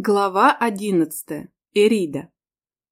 Глава одиннадцатая. Эрида.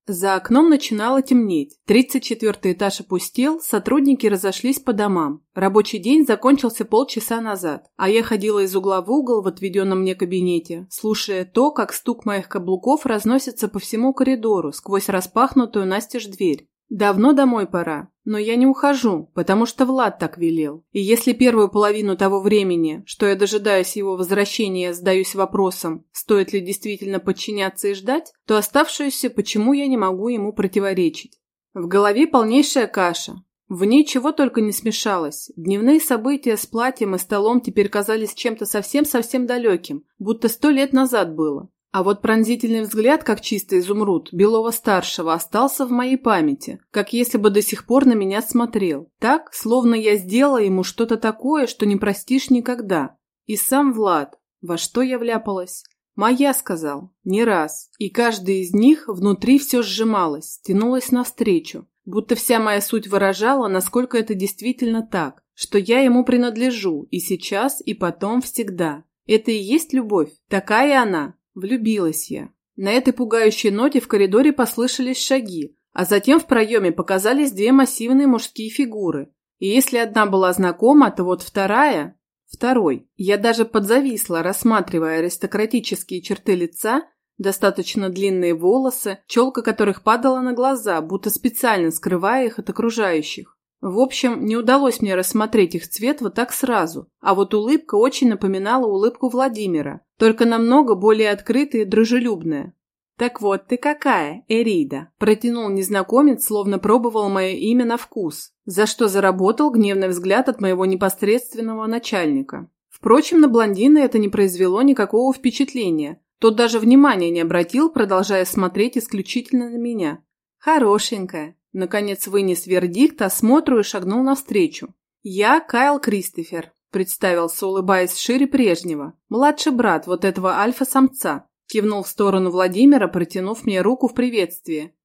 За окном начинало темнеть. Тридцать четвертый этаж опустел, сотрудники разошлись по домам. Рабочий день закончился полчаса назад, а я ходила из угла в угол в отведенном мне кабинете, слушая то, как стук моих каблуков разносится по всему коридору сквозь распахнутую настежь дверь. Давно домой пора, но я не ухожу, потому что Влад так велел. И если первую половину того времени, что я дожидаюсь его возвращения, задаюсь вопросом, стоит ли действительно подчиняться и ждать, то оставшуюся, почему я не могу ему противоречить. В голове полнейшая каша. В ней чего только не смешалось. Дневные события с платьем и столом теперь казались чем-то совсем-совсем далеким, будто сто лет назад было. А вот пронзительный взгляд, как чистый изумруд, Белова-старшего остался в моей памяти, как если бы до сих пор на меня смотрел. Так, словно я сделала ему что-то такое, что не простишь никогда. И сам Влад. Во что я вляпалась? «Моя», — сказал, не раз. И каждый из них внутри все сжималось, тянулось навстречу, будто вся моя суть выражала, насколько это действительно так, что я ему принадлежу и сейчас, и потом всегда. Это и есть любовь, такая она, Влюбилась я. На этой пугающей ноте в коридоре послышались шаги, а затем в проеме показались две массивные мужские фигуры. И если одна была знакома, то вот вторая... Второй. Я даже подзависла, рассматривая аристократические черты лица, достаточно длинные волосы, челка которых падала на глаза, будто специально скрывая их от окружающих. В общем, не удалось мне рассмотреть их цвет вот так сразу, а вот улыбка очень напоминала улыбку Владимира, только намного более открытая и дружелюбная. «Так вот ты какая, Эрида!» – протянул незнакомец, словно пробовал мое имя на вкус, за что заработал гневный взгляд от моего непосредственного начальника. Впрочем, на блондина это не произвело никакого впечатления. Тот даже внимания не обратил, продолжая смотреть исключительно на меня. «Хорошенькая!» Наконец вынес вердикт осмотру и шагнул навстречу. «Я Кайл Кристофер», – представился, улыбаясь шире прежнего. «Младший брат вот этого альфа-самца», – кивнул в сторону Владимира, протянув мне руку в приветствии.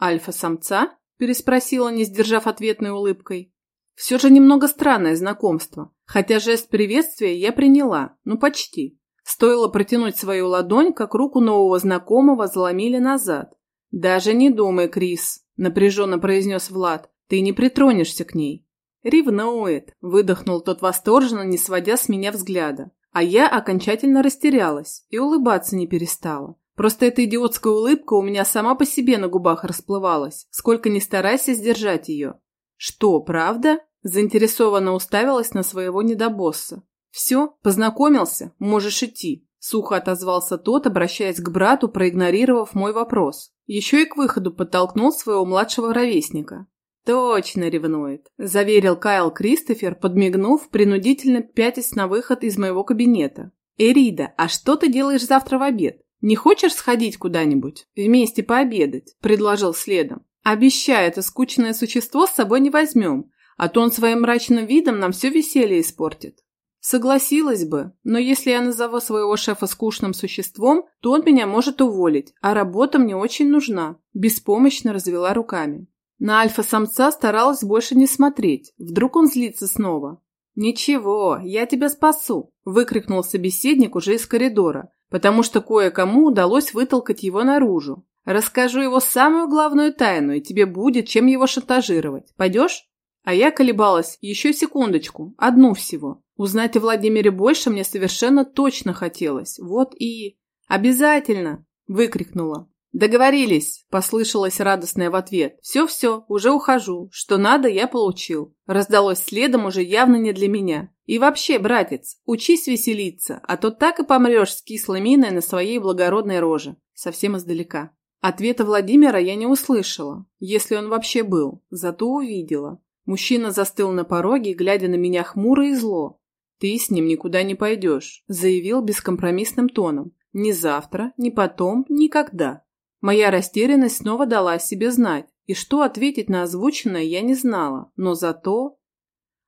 «Альфа-самца?» – переспросила, не сдержав ответной улыбкой. Все же немного странное знакомство, хотя жест приветствия я приняла, ну почти. Стоило протянуть свою ладонь, как руку нового знакомого заломили назад. «Даже не думай, Крис», – напряженно произнес Влад. «Ты не притронешься к ней». «Ревнует», – выдохнул тот восторженно, не сводя с меня взгляда. А я окончательно растерялась и улыбаться не перестала. Просто эта идиотская улыбка у меня сама по себе на губах расплывалась, сколько ни старайся сдержать ее. «Что, правда?» – заинтересованно уставилась на своего недобосса. «Все, познакомился, можешь идти», – сухо отозвался тот, обращаясь к брату, проигнорировав мой вопрос. Еще и к выходу подтолкнул своего младшего ровесника. «Точно ревнует», – заверил Кайл Кристофер, подмигнув, принудительно пятясь на выход из моего кабинета. «Эрида, а что ты делаешь завтра в обед? Не хочешь сходить куда-нибудь? Вместе пообедать?» – предложил следом. «Обещаю, это скучное существо с собой не возьмем, а то он своим мрачным видом нам все веселье испортит». Согласилась бы, но если я назову своего шефа скучным существом, то он меня может уволить, а работа мне очень нужна. Беспомощно развела руками. На альфа-самца старалась больше не смотреть. Вдруг он злится снова. «Ничего, я тебя спасу!» – выкрикнул собеседник уже из коридора, потому что кое-кому удалось вытолкать его наружу. «Расскажу его самую главную тайну, и тебе будет чем его шантажировать. Пойдешь?» А я колебалась еще секундочку, одну всего. Узнать о Владимире больше мне совершенно точно хотелось. Вот и... «Обязательно!» – выкрикнула. «Договорились!» – послышалось радостное в ответ. «Все-все, уже ухожу. Что надо, я получил». Раздалось следом уже явно не для меня. «И вообще, братец, учись веселиться, а то так и помрешь с кислой миной на своей благородной роже». Совсем издалека. Ответа Владимира я не услышала, если он вообще был, зато увидела. Мужчина застыл на пороге, глядя на меня хмуро и зло. «Ты с ним никуда не пойдешь», – заявил бескомпромиссным тоном. «Ни завтра, ни потом, никогда». Моя растерянность снова дала о себе знать, и что ответить на озвученное я не знала, но зато...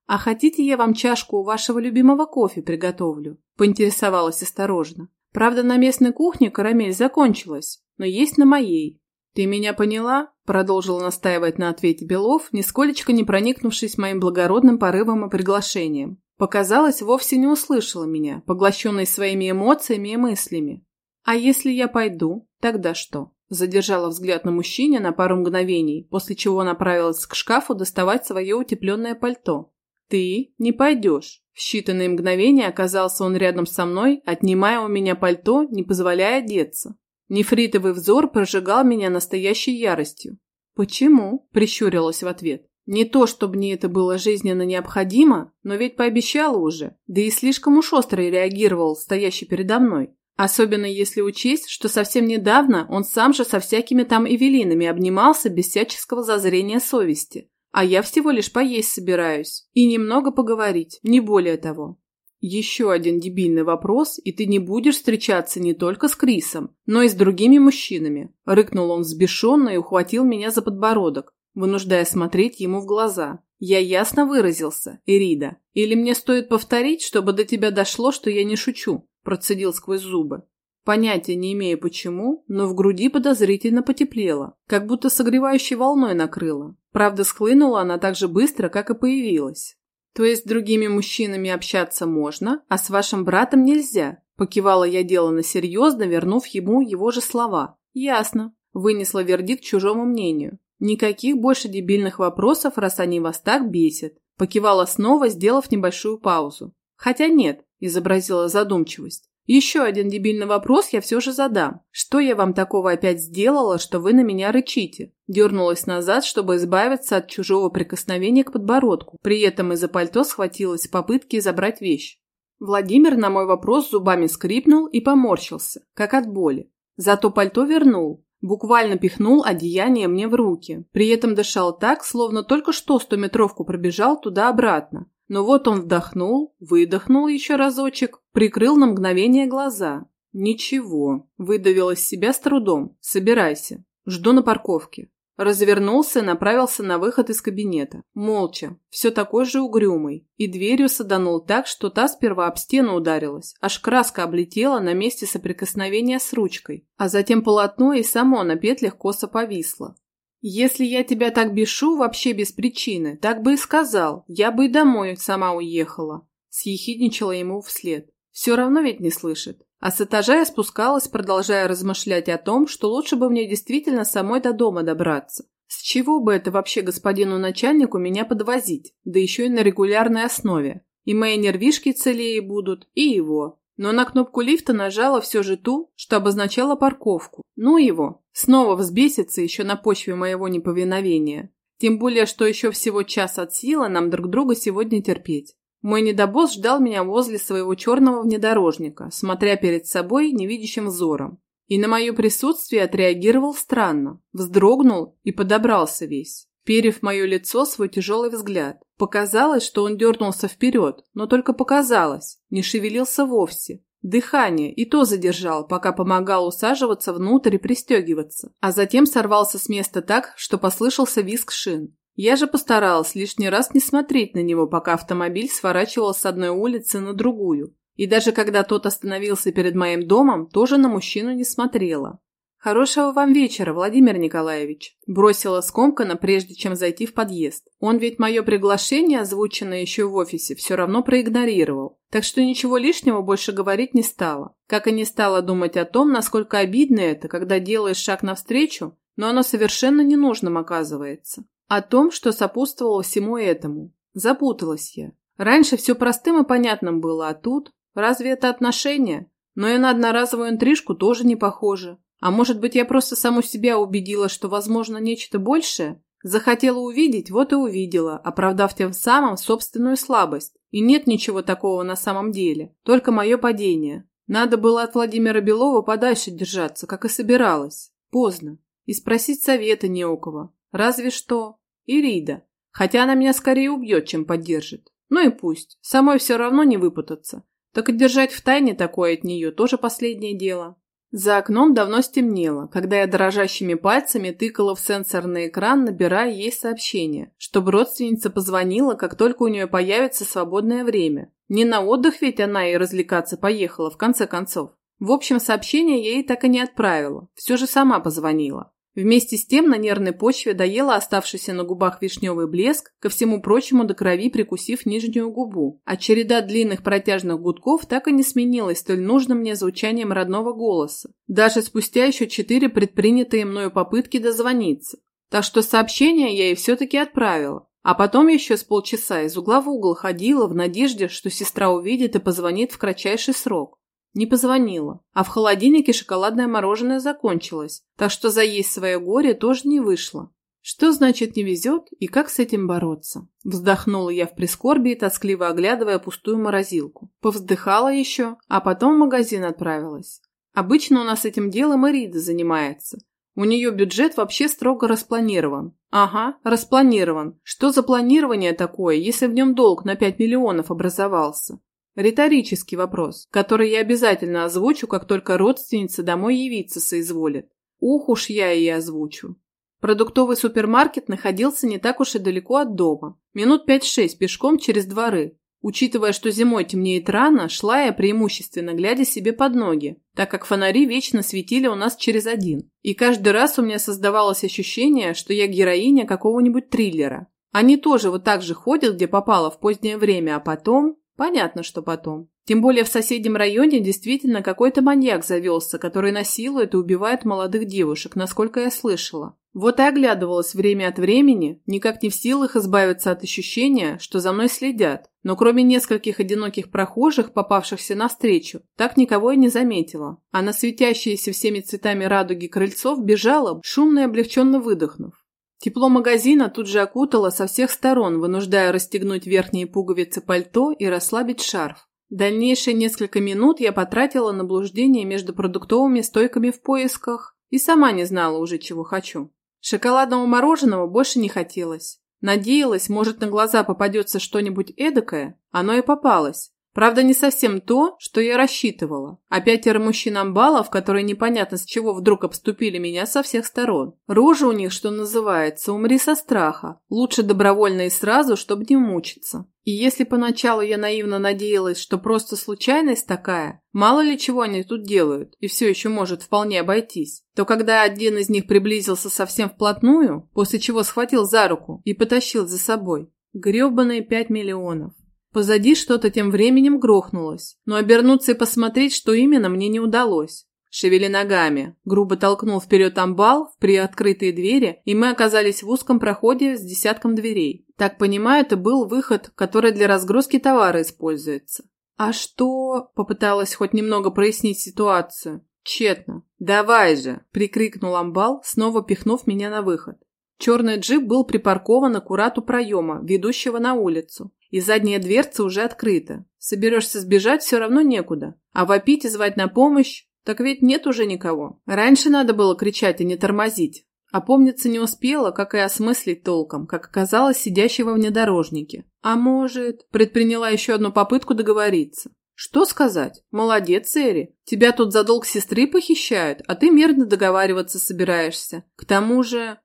«А хотите, я вам чашку вашего любимого кофе приготовлю?» – поинтересовалась осторожно. «Правда, на местной кухне карамель закончилась, но есть на моей. «Ты меня поняла?» – продолжил настаивать на ответе Белов, нисколечко не проникнувшись моим благородным порывом и приглашением. Показалось, вовсе не услышала меня, поглощенной своими эмоциями и мыслями. А если я пойду, тогда что? Задержала взгляд на мужчине на пару мгновений, после чего направилась к шкафу доставать свое утепленное пальто. «Ты не пойдешь». В считанные мгновения оказался он рядом со мной, отнимая у меня пальто, не позволяя одеться. Нефритовый взор прожигал меня настоящей яростью. «Почему?» – прищурилась в ответ. «Не то, чтобы мне это было жизненно необходимо, но ведь пообещала уже, да и слишком уж остро реагировал стоящий передо мной. Особенно если учесть, что совсем недавно он сам же со всякими там Эвелинами обнимался без всяческого зазрения совести. А я всего лишь поесть собираюсь и немного поговорить, не более того. Еще один дебильный вопрос, и ты не будешь встречаться не только с Крисом, но и с другими мужчинами. Рыкнул он взбешенно и ухватил меня за подбородок, вынуждая смотреть ему в глаза. Я ясно выразился, Ирида. Или мне стоит повторить, чтобы до тебя дошло, что я не шучу? Процедил сквозь зубы. Понятия не имею почему, но в груди подозрительно потеплело, как будто согревающей волной накрыло. Правда, схлынула она так же быстро, как и появилась. То есть с другими мужчинами общаться можно, а с вашим братом нельзя? Покивала я делано серьезно, вернув ему его же слова. Ясно. Вынесла вердикт чужому мнению. Никаких больше дебильных вопросов, раз они вас так бесят. Покивала снова, сделав небольшую паузу. Хотя нет, изобразила задумчивость. Еще один дебильный вопрос я все же задам. Что я вам такого опять сделала, что вы на меня рычите? Дернулась назад, чтобы избавиться от чужого прикосновения к подбородку. При этом из-за пальто схватилась в попытке забрать вещь. Владимир на мой вопрос зубами скрипнул и поморщился, как от боли. Зато пальто вернул, буквально пихнул одеяние мне в руки. При этом дышал так, словно только что стометровку пробежал туда-обратно. Но вот он вдохнул, выдохнул еще разочек, прикрыл на мгновение глаза. «Ничего», – выдавил из себя с трудом. «Собирайся. Жду на парковке». Развернулся и направился на выход из кабинета. Молча, все такой же угрюмый. И дверью саданул так, что та сперва об стену ударилась, аж краска облетела на месте соприкосновения с ручкой, а затем полотно и само на петлях косо повисло. «Если я тебя так бешу вообще без причины, так бы и сказал, я бы и домой сама уехала», – съехидничала ему вслед. «Все равно ведь не слышит». А с этажа я спускалась, продолжая размышлять о том, что лучше бы мне действительно самой до дома добраться. С чего бы это вообще господину начальнику меня подвозить, да еще и на регулярной основе? И мои нервишки целее будут, и его но на кнопку лифта нажала все же ту, что обозначала парковку. Ну его, снова взбесится еще на почве моего неповиновения. Тем более, что еще всего час от силы нам друг друга сегодня терпеть. Мой недобосс ждал меня возле своего черного внедорожника, смотря перед собой невидящим взором. И на мое присутствие отреагировал странно, вздрогнул и подобрался весь вперев в мое лицо свой тяжелый взгляд. Показалось, что он дернулся вперед, но только показалось, не шевелился вовсе. Дыхание и то задержал, пока помогал усаживаться внутрь и пристегиваться, а затем сорвался с места так, что послышался визг шин. Я же постаралась лишний раз не смотреть на него, пока автомобиль сворачивал с одной улицы на другую. И даже когда тот остановился перед моим домом, тоже на мужчину не смотрела. «Хорошего вам вечера, Владимир Николаевич», – бросила скомкана, прежде чем зайти в подъезд. Он ведь мое приглашение, озвученное еще в офисе, все равно проигнорировал. Так что ничего лишнего больше говорить не стала. Как и не стала думать о том, насколько обидно это, когда делаешь шаг навстречу, но оно совершенно ненужным оказывается. О том, что сопутствовало всему этому. Запуталась я. Раньше все простым и понятным было, а тут... Разве это отношения? Но и на одноразовую интрижку тоже не похоже. А может быть, я просто саму себя убедила, что возможно нечто большее? Захотела увидеть, вот и увидела, оправдав тем самым собственную слабость. И нет ничего такого на самом деле, только мое падение. Надо было от Владимира Белова подальше держаться, как и собиралась. Поздно. И спросить совета не у кого. Разве что Ирида. Хотя она меня скорее убьет, чем поддержит. Ну и пусть. Самой все равно не выпутаться. Так и держать в тайне такое от нее тоже последнее дело. За окном давно стемнело, когда я дрожащими пальцами тыкала в сенсорный экран, набирая ей сообщение, чтобы родственница позвонила, как только у нее появится свободное время. Не на отдых ведь она и развлекаться поехала, в конце концов. В общем, сообщение я ей так и не отправила, все же сама позвонила. Вместе с тем на нервной почве доела оставшийся на губах вишневый блеск, ко всему прочему до крови прикусив нижнюю губу. А череда длинных протяжных гудков так и не сменилась столь нужным мне звучанием родного голоса. Даже спустя еще четыре предпринятые мною попытки дозвониться. Так что сообщение я ей все-таки отправила. А потом еще с полчаса из угла в угол ходила в надежде, что сестра увидит и позвонит в кратчайший срок. Не позвонила, а в холодильнике шоколадное мороженое закончилось, так что заесть свое горе тоже не вышло. Что значит не везет и как с этим бороться? Вздохнула я в прискорбии, тоскливо оглядывая пустую морозилку. Повздыхала еще, а потом в магазин отправилась. Обычно у нас этим делом Ирида занимается. У нее бюджет вообще строго распланирован. Ага, распланирован. Что за планирование такое, если в нем долг на 5 миллионов образовался? Риторический вопрос, который я обязательно озвучу, как только родственница домой явиться соизволит. Ух уж я и озвучу. Продуктовый супермаркет находился не так уж и далеко от дома. Минут 5-6 пешком через дворы. Учитывая, что зимой темнеет рано, шла я преимущественно глядя себе под ноги, так как фонари вечно светили у нас через один. И каждый раз у меня создавалось ощущение, что я героиня какого-нибудь триллера. Они тоже вот так же ходят, где попало в позднее время, а потом... Понятно, что потом. Тем более в соседнем районе действительно какой-то маньяк завелся, который насилует и убивает молодых девушек, насколько я слышала. Вот и оглядывалась время от времени, никак не в силах избавиться от ощущения, что за мной следят. Но кроме нескольких одиноких прохожих, попавшихся навстречу, так никого и не заметила. А на светящиеся всеми цветами радуги крыльцов бежала, шумно и облегченно выдохнув. Тепло магазина тут же окутало со всех сторон, вынуждая расстегнуть верхние пуговицы пальто и расслабить шарф. Дальнейшие несколько минут я потратила на блуждение между продуктовыми стойками в поисках и сама не знала уже, чего хочу. Шоколадного мороженого больше не хотелось. Надеялась, может, на глаза попадется что-нибудь эдакое. Оно и попалось. Правда, не совсем то, что я рассчитывала. А пятеро мужчин-амбалов, которые непонятно с чего вдруг обступили меня со всех сторон. Рожа у них, что называется, умри со страха. Лучше добровольно и сразу, чтобы не мучиться. И если поначалу я наивно надеялась, что просто случайность такая, мало ли чего они тут делают, и все еще может вполне обойтись, то когда один из них приблизился совсем вплотную, после чего схватил за руку и потащил за собой, гребаные пять миллионов. Позади что-то тем временем грохнулось, но обернуться и посмотреть, что именно, мне не удалось. «Шевели ногами!» Грубо толкнул вперед амбал в приоткрытые двери, и мы оказались в узком проходе с десятком дверей. Так понимаю, это был выход, который для разгрузки товара используется. «А что?» – попыталась хоть немного прояснить ситуацию. Тщетно. «Давай же!» – прикрикнул амбал, снова пихнув меня на выход. Черный джип был припаркован аккурат у проема, ведущего на улицу и задняя дверца уже открыта. Соберешься сбежать, все равно некуда. А вопить и звать на помощь, так ведь нет уже никого. Раньше надо было кричать и не тормозить. А помниться не успела, как и осмыслить толком, как оказалось сидящей во внедорожнике. А может, предприняла еще одну попытку договориться. Что сказать? Молодец, Эри. Тебя тут за долг сестры похищают, а ты мирно договариваться собираешься. К тому же...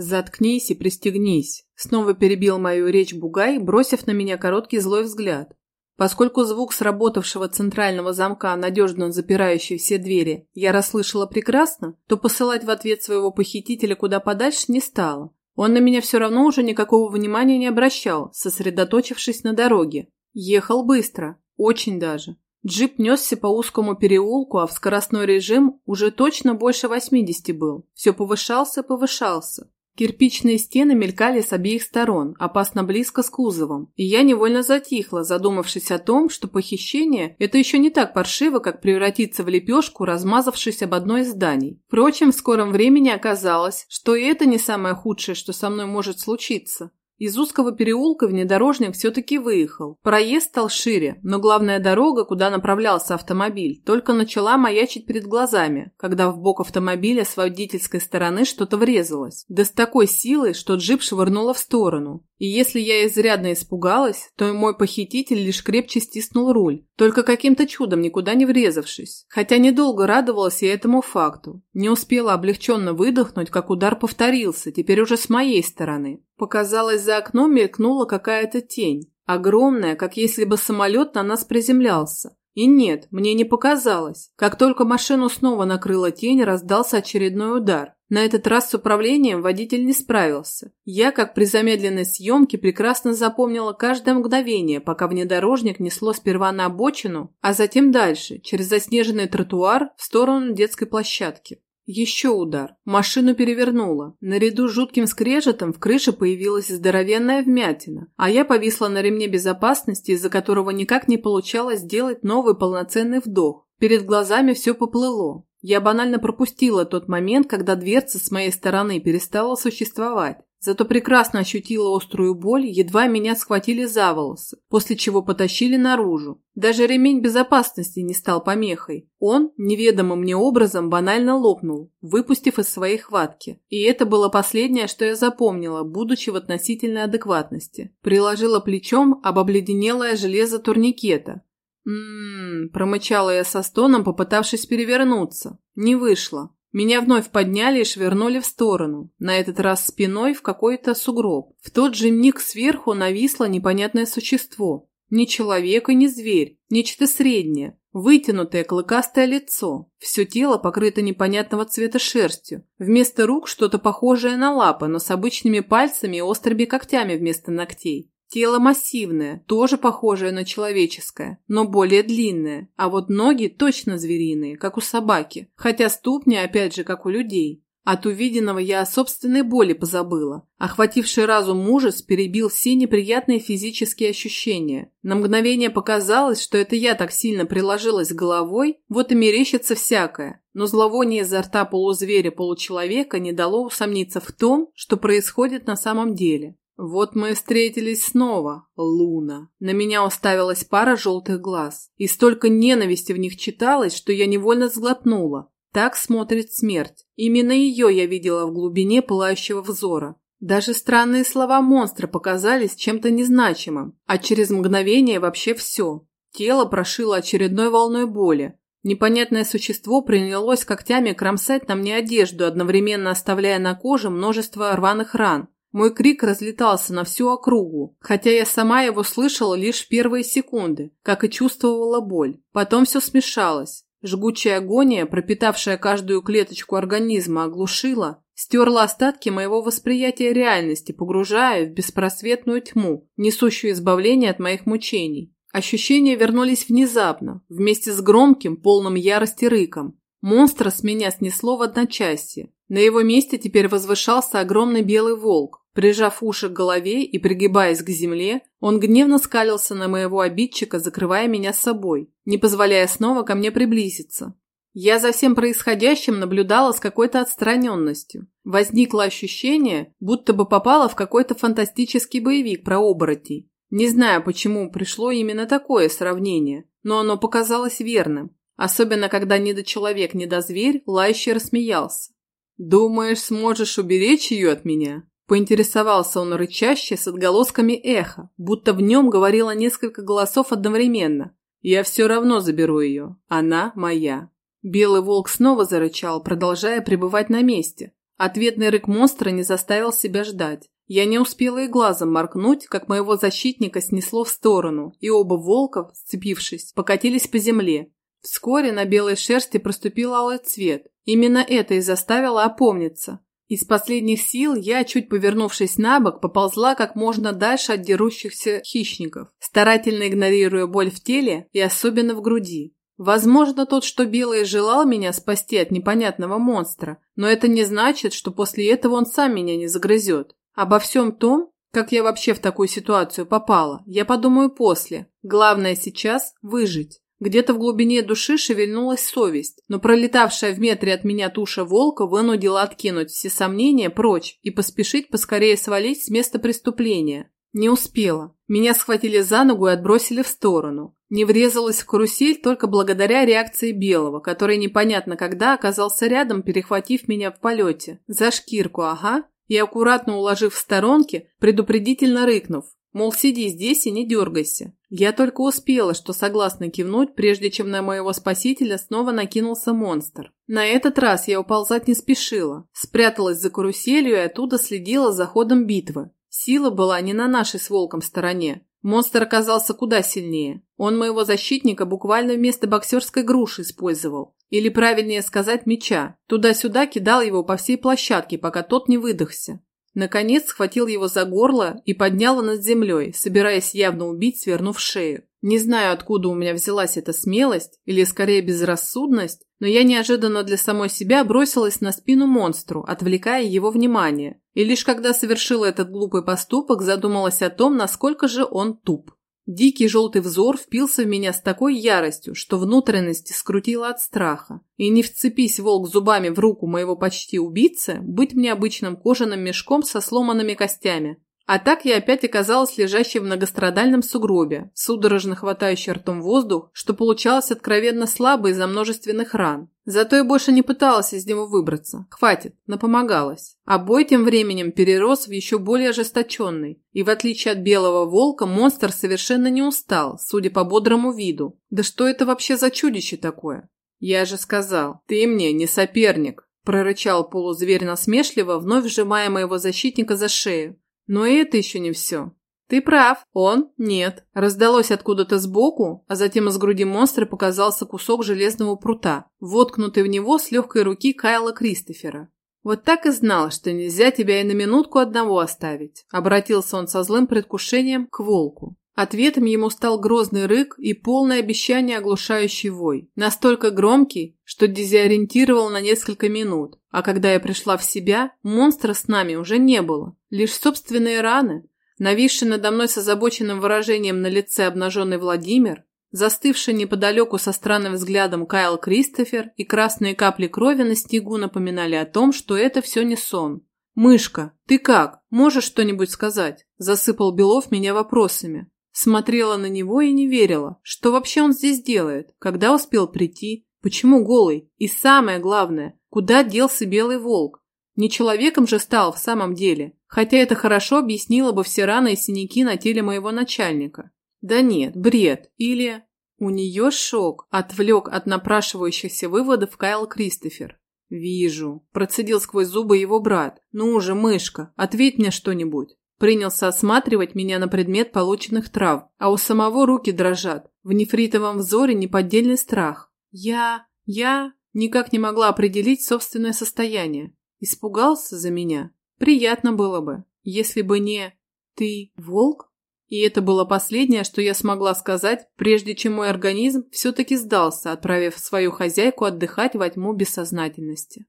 «Заткнись и пристегнись», — снова перебил мою речь Бугай, бросив на меня короткий злой взгляд. Поскольку звук сработавшего центрального замка, надежно запирающий все двери, я расслышала прекрасно, то посылать в ответ своего похитителя куда подальше не стала. Он на меня все равно уже никакого внимания не обращал, сосредоточившись на дороге. Ехал быстро, очень даже. Джип несся по узкому переулку, а в скоростной режим уже точно больше 80 был. Все повышался, повышался. Кирпичные стены мелькали с обеих сторон, опасно близко с кузовом, и я невольно затихла, задумавшись о том, что похищение – это еще не так паршиво, как превратиться в лепешку, размазавшись об одно из зданий. Впрочем, в скором времени оказалось, что и это не самое худшее, что со мной может случиться. Из узкого переулка внедорожник все-таки выехал. Проезд стал шире, но главная дорога, куда направлялся автомобиль, только начала маячить перед глазами, когда в бок автомобиля с водительской стороны что-то врезалось. Да с такой силой, что джип швырнуло в сторону. И если я изрядно испугалась, то и мой похититель лишь крепче стиснул руль, только каким-то чудом никуда не врезавшись. Хотя недолго радовалась я этому факту. Не успела облегченно выдохнуть, как удар повторился, теперь уже с моей стороны. Показалось, за окном мелькнула какая-то тень. Огромная, как если бы самолет на нас приземлялся. И нет, мне не показалось. Как только машину снова накрыла тень, раздался очередной удар. На этот раз с управлением водитель не справился. Я, как при замедленной съемке, прекрасно запомнила каждое мгновение, пока внедорожник несло сперва на обочину, а затем дальше, через заснеженный тротуар, в сторону детской площадки. Еще удар. Машину перевернуло. Наряду с жутким скрежетом в крыше появилась здоровенная вмятина, а я повисла на ремне безопасности, из-за которого никак не получалось сделать новый полноценный вдох. Перед глазами все поплыло. Я банально пропустила тот момент, когда дверца с моей стороны перестала существовать. Зато прекрасно ощутила острую боль, едва меня схватили за волосы, после чего потащили наружу. Даже ремень безопасности не стал помехой. Он, неведомым мне образом, банально лопнул, выпустив из своей хватки. И это было последнее, что я запомнила, будучи в относительной адекватности. Приложила плечом об обледенелое железо турникета. «М-м-м», промычала я со стоном, попытавшись перевернуться. Не вышло. Меня вновь подняли и швырнули в сторону, на этот раз спиной в какой-то сугроб. В тот же миг сверху нависло непонятное существо. Не человек и не зверь, нечто среднее. Вытянутое клыкастое лицо, все тело покрыто непонятного цвета шерстью. Вместо рук что-то похожее на лапы, но с обычными пальцами и острыми когтями вместо ногтей. Тело массивное, тоже похожее на человеческое, но более длинное, а вот ноги точно звериные, как у собаки, хотя ступни опять же как у людей. От увиденного я о собственной боли позабыла. Охвативший разум ужас перебил все неприятные физические ощущения. На мгновение показалось, что это я так сильно приложилась головой, вот и мерещится всякое. Но зловоние изо рта полузверя-получеловека не дало усомниться в том, что происходит на самом деле. Вот мы встретились снова, Луна. На меня уставилась пара желтых глаз. И столько ненависти в них читалось, что я невольно сглотнула. Так смотрит смерть. Именно ее я видела в глубине пылающего взора. Даже странные слова монстра показались чем-то незначимым, а через мгновение вообще все. Тело прошило очередной волной боли. Непонятное существо принялось когтями кромсать на мне одежду, одновременно оставляя на коже множество рваных ран. Мой крик разлетался на всю округу, хотя я сама его слышала лишь первые секунды, как и чувствовала боль. Потом все смешалось. Жгучая агония, пропитавшая каждую клеточку организма, оглушила, стерла остатки моего восприятия реальности, погружая в беспросветную тьму, несущую избавление от моих мучений. Ощущения вернулись внезапно, вместе с громким, полным ярости рыком. Монстра с меня снесло в одночасье. На его месте теперь возвышался огромный белый волк. Прижав уши к голове и пригибаясь к земле, он гневно скалился на моего обидчика, закрывая меня собой, не позволяя снова ко мне приблизиться. Я за всем происходящим наблюдала с какой-то отстраненностью. Возникло ощущение, будто бы попала в какой-то фантастический боевик про оборотней. Не знаю, почему пришло именно такое сравнение, но оно показалось верным, особенно когда недочеловек, недозверь лающе рассмеялся. «Думаешь, сможешь уберечь ее от меня?» Поинтересовался он рычаще с отголосками эха, будто в нем говорило несколько голосов одновременно. «Я все равно заберу ее. Она моя». Белый волк снова зарычал, продолжая пребывать на месте. Ответный рык монстра не заставил себя ждать. Я не успела и глазом моркнуть, как моего защитника снесло в сторону, и оба волка, сцепившись, покатились по земле. Вскоре на белой шерсти проступил алый цвет, Именно это и заставило опомниться. Из последних сил я, чуть повернувшись на бок, поползла как можно дальше от дерущихся хищников, старательно игнорируя боль в теле и особенно в груди. Возможно, тот, что белый, желал меня спасти от непонятного монстра, но это не значит, что после этого он сам меня не загрызет. Обо всем том, как я вообще в такую ситуацию попала, я подумаю после. Главное сейчас – выжить. Где-то в глубине души шевельнулась совесть, но пролетавшая в метре от меня туша волка вынудила откинуть все сомнения прочь и поспешить поскорее свалить с места преступления. Не успела. Меня схватили за ногу и отбросили в сторону. Не врезалась в карусель только благодаря реакции Белого, который непонятно когда оказался рядом, перехватив меня в полете. За шкирку, ага. И аккуратно уложив в сторонке, предупредительно рыкнув. Мол, сиди здесь и не дергайся. Я только успела, что согласно кивнуть, прежде чем на моего спасителя снова накинулся монстр. На этот раз я уползать не спешила. Спряталась за каруселью и оттуда следила за ходом битвы. Сила была не на нашей с волком стороне. Монстр оказался куда сильнее. Он моего защитника буквально вместо боксерской груши использовал. Или правильнее сказать меча. Туда-сюда кидал его по всей площадке, пока тот не выдохся. Наконец схватил его за горло и поднял над землей, собираясь явно убить, свернув шею. Не знаю, откуда у меня взялась эта смелость, или скорее безрассудность, но я неожиданно для самой себя бросилась на спину монстру, отвлекая его внимание. И лишь когда совершила этот глупый поступок, задумалась о том, насколько же он туп. Дикий желтый взор впился в меня с такой яростью, что внутренности скрутило от страха. И не вцепись волк зубами в руку моего почти убийцы, быть мне обычным кожаным мешком со сломанными костями. А так я опять оказалась лежащей в многострадальном сугробе, судорожно хватающей ртом воздух, что получалось откровенно слабо из-за множественных ран. Зато я больше не пыталась из него выбраться. Хватит, напомогалась. А бой тем временем перерос в еще более ожесточенный. И в отличие от белого волка, монстр совершенно не устал, судя по бодрому виду. Да что это вообще за чудище такое? Я же сказал, ты мне не соперник, прорычал полузверь насмешливо, вновь сжимая моего защитника за шею. Но и это еще не все. Ты прав, он нет. Раздалось откуда-то сбоку, а затем из груди монстра показался кусок железного прута, воткнутый в него с легкой руки Кайла Кристофера. «Вот так и знал, что нельзя тебя и на минутку одного оставить», – обратился он со злым предвкушением к волку. Ответом ему стал грозный рык и полное обещание оглушающий вой. Настолько громкий, что дезориентировал на несколько минут. А когда я пришла в себя, монстра с нами уже не было. Лишь собственные раны. Нависший надо мной с озабоченным выражением на лице обнаженный Владимир, застывший неподалеку со странным взглядом Кайл Кристофер и красные капли крови на снегу напоминали о том, что это все не сон. «Мышка, ты как? Можешь что-нибудь сказать?» Засыпал Белов меня вопросами. Смотрела на него и не верила, что вообще он здесь делает, когда успел прийти, почему голый и самое главное, куда делся белый волк. Не человеком же стал в самом деле, хотя это хорошо объяснило бы все раны и синяки на теле моего начальника. Да нет, бред. Или... У нее шок, отвлек от напрашивающихся выводов Кайл Кристофер. «Вижу», – процедил сквозь зубы его брат. «Ну уже, мышка, ответь мне что-нибудь». Принялся осматривать меня на предмет полученных трав, а у самого руки дрожат. В нефритовом взоре неподдельный страх. Я... я... никак не могла определить собственное состояние. Испугался за меня? Приятно было бы, если бы не... Ты волк? И это было последнее, что я смогла сказать, прежде чем мой организм все-таки сдался, отправив свою хозяйку отдыхать во тьму бессознательности.